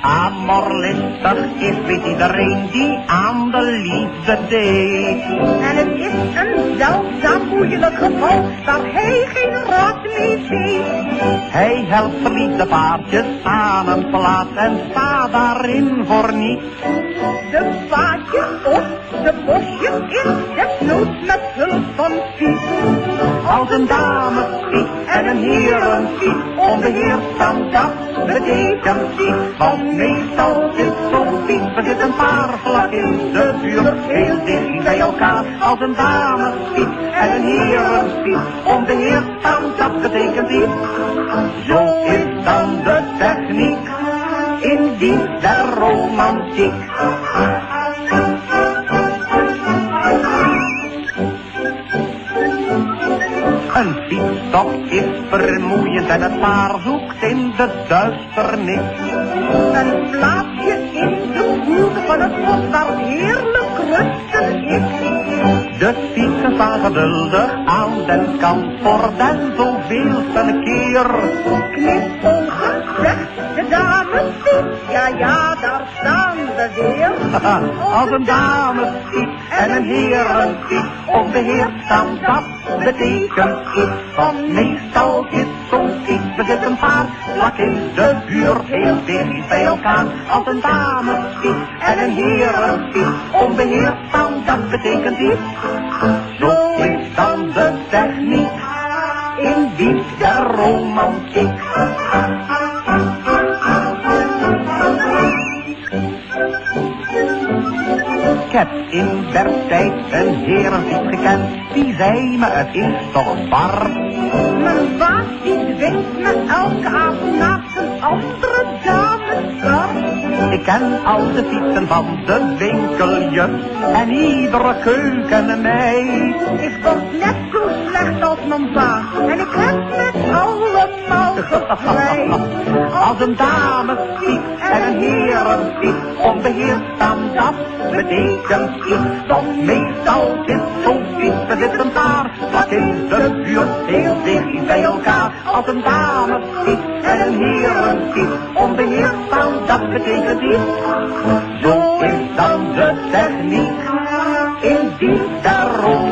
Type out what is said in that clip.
amorlistig is, weet iedereen die aan de liefde deed. En het is een zeldzaam moeilijk geval, waar hij geen raad mee weet. Hij helpt verliefde paardjes aan een plaats en staat daarin voor niets. De paadjes op, de bosjes in, desnoods met hulp van Piet. Als een dame ziet en een heer een ziet, onbeheerst dan dat betekent. Want meestal is er zit een paar vlak in de buurt, heel dicht bij elkaar. Als een dame ziet en een een ziet, onbeheerst dan dat betekent niet. Zo is dan de techniek in dienst der romantiek. Een fietsstop is vermoeiend en het paar zoekt in de duisternis. Een plaatsje in de hoek van het bos waar heerlijk rusten is. De fietsen staan geduldig aan den kant voor den zoveelste keer. Knipogen, zegt de dame fiets, ja ja, daar staan we weer. Als een dame fiets en een heren fiets, onbeheerst dan dat betekent iets. Want meestal is zo'n fiets, er zit een paar vlak in de buurt, heel dicht bij elkaar. Als een dame fiets en een heren fiets, onbeheerst dan dat betekent iets. Zo is dan de techniek in der romantiek. Heb in der tijd een herenfiets gekend, die zei me het is toch bar. Mijn baas die dwingt me elke avond naast een andere dame. Ik ken al de fietsen van de winkeljes en iedere keukenmeid. Ik word net zo slecht als mijn baas en ik heb met allemaal gevleid. Als een dame fiets en een heren onbeheersbaar dat betekent iets om meestal zit zo'n fiets te zitten paar, Wat in de buurt heel dicht bij elkaar als een damesfiets en een herenfiets. Onbeheersbaar dat betekent iets. Zo is dan de techniek in die daarom.